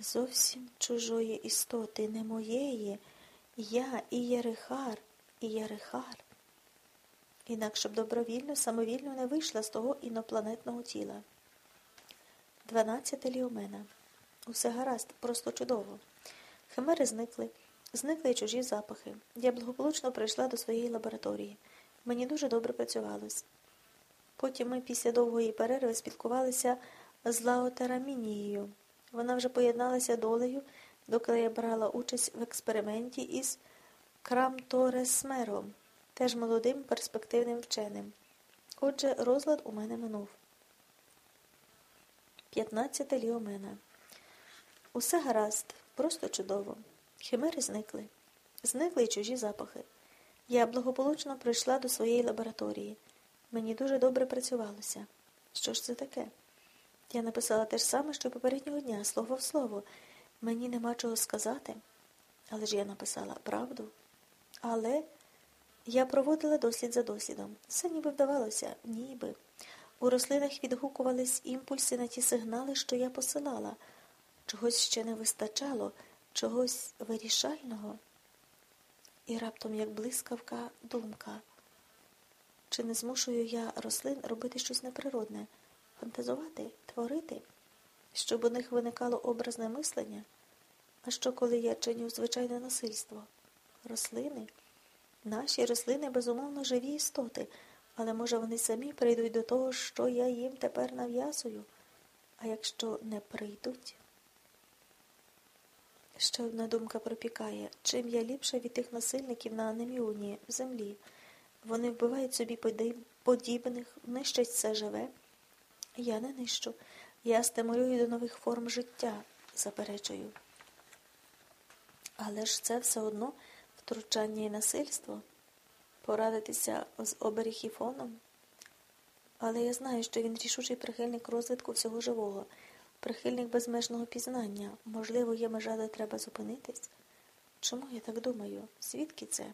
зовсім чужої істоти, не моєї, я і Єрихар, і Єрихар. Інакше б добровільно, самовільно не вийшла з того інопланетного тіла. Дванадцяте ліомена. Усе гаразд, просто чудово. Химери зникли, зникли й чужі запахи. Я благополучно прийшла до своєї лабораторії. Мені дуже добре працювалось. Потім ми після довгої перерви спілкувалися з Лаотерамінією. Вона вже поєдналася долею, доки я брала участь в експерименті із Крамторесмером, теж молодим перспективним вченим. Отже, розлад у мене минув. 15 ліомена. Усе гаразд, просто чудово. Химери зникли. Зникли й чужі запахи. Я благополучно прийшла до своєї лабораторії. Мені дуже добре працювалося. Що ж це таке? Я написала те ж саме, що попереднього дня, слово в слово. Мені нема чого сказати. Але ж я написала правду. Але я проводила дослід за дослідом. Все ніби вдавалося, ніби. У рослинах відгукувались імпульси на ті сигнали, що я посилала. Чогось ще не вистачало, чогось вирішального. І раптом, як блискавка, думка. Чи не змушую я рослин робити щось неприродне, фантазувати, творити, щоб у них виникало образне мислення? А що, коли я чиню звичайне насильство? Рослини? Наші рослини, безумовно, живі істоти, але, може, вони самі прийдуть до того, що я їм тепер нав'язую, а якщо не прийдуть? Ще одна думка пропікає, чим я ліпша від тих насильників на анеміоні в землі. Вони вбивають собі подібних, нищать все живе. Я не нищу. Я стимулюю до нових форм життя, заперечую. Але ж це все одно втручання і насильство, порадитися з оберіхіфоном. Але я знаю, що він рішучий прихильник розвитку всього живого, прихильник безмежного пізнання. Можливо, є межа, де треба зупинитись. Чому я так думаю? Звідки це?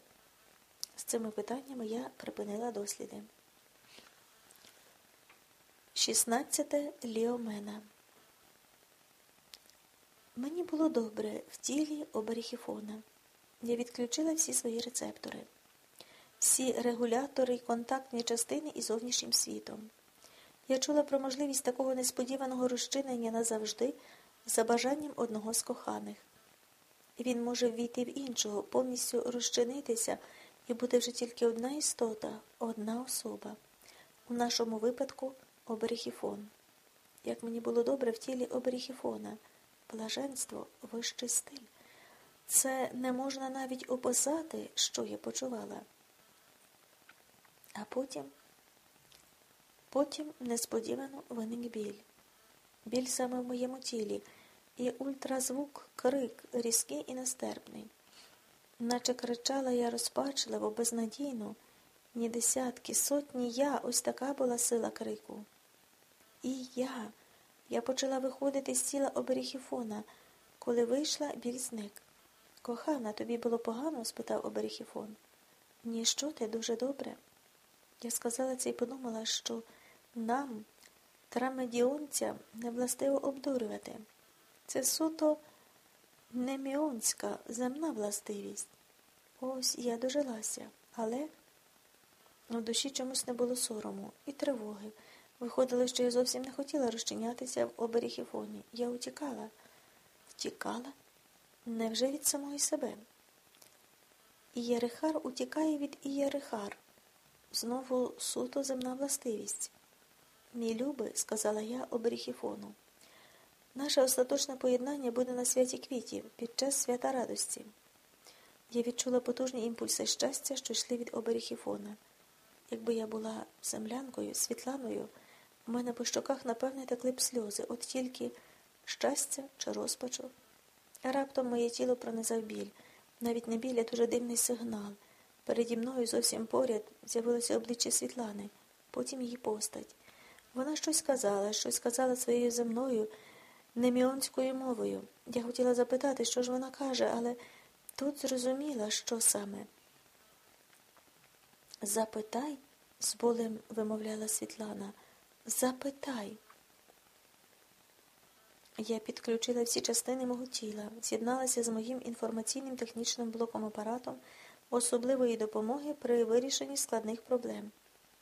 З цими питаннями я припинила досліди. 16 Ліомена. Мені було добре в тілі оберіхіфона. Я відключила всі свої рецептори, всі регулятори і контактні частини із зовнішнім світом. Я чула про можливість такого несподіваного розчинення назавжди за бажанням одного з коханих. Він може ввійти в іншого, повністю розчинитися і буде вже тільки одна істота, одна особа. У нашому випадку оберіхіфон. Як мені було добре в тілі оберіхіфона, блаженство, вищий стиль. Це не можна навіть описати, що я почувала. А потім, потім несподівано виник біль. Біль саме в моєму тілі, і ультразвук, крик, різкий і нестерпний. Наче кричала я розпачливо, безнадійно, ні десятки, сотні я, ось така була сила крику. І я. Я почала виходити з тіла оберіхіфона. Коли вийшла, біль зник. Кохана, тобі було погано? спитав оберіхіфон. Ні, що ти дуже добре. Я сказала це і подумала, що нам, трамедіонцям, не властиво обдурювати. Це суто неміонська земна властивість. Ось я дожилася, але у душі чомусь не було сорому і тривоги. Виходило, що я зовсім не хотіла розчинятися в оберіхіфоні. Я утікала. Втікала? Невже від самої себе? Ієрихар утікає від Ієрихар. Знову суто земна властивість. Мій люби, сказала я оберіхіфону. Наше остаточне поєднання буде на святі квітів під час свята радості. Я відчула потужні імпульси щастя, що йшли від оберіхіфона. Якби я була землянкою, світланою, у мене по щоках, напевне, текли б сльози, от тільки щастя чи розпачу. Раптом моє тіло пронизав біль, навіть не біль, а дуже дивний сигнал. Переді мною зовсім поряд з'явилося обличчя Світлани, потім її постать. Вона щось сказала, щось сказала своєю земною, неміонською мовою. Я хотіла запитати, що ж вона каже, але тут зрозуміла, що саме. Запитай, з болем вимовляла Світлана. Запитай. Я підключила всі частини мого тіла, з'єдналася з моїм інформаційним технічним блоком апаратом особливої допомоги при вирішенні складних проблем.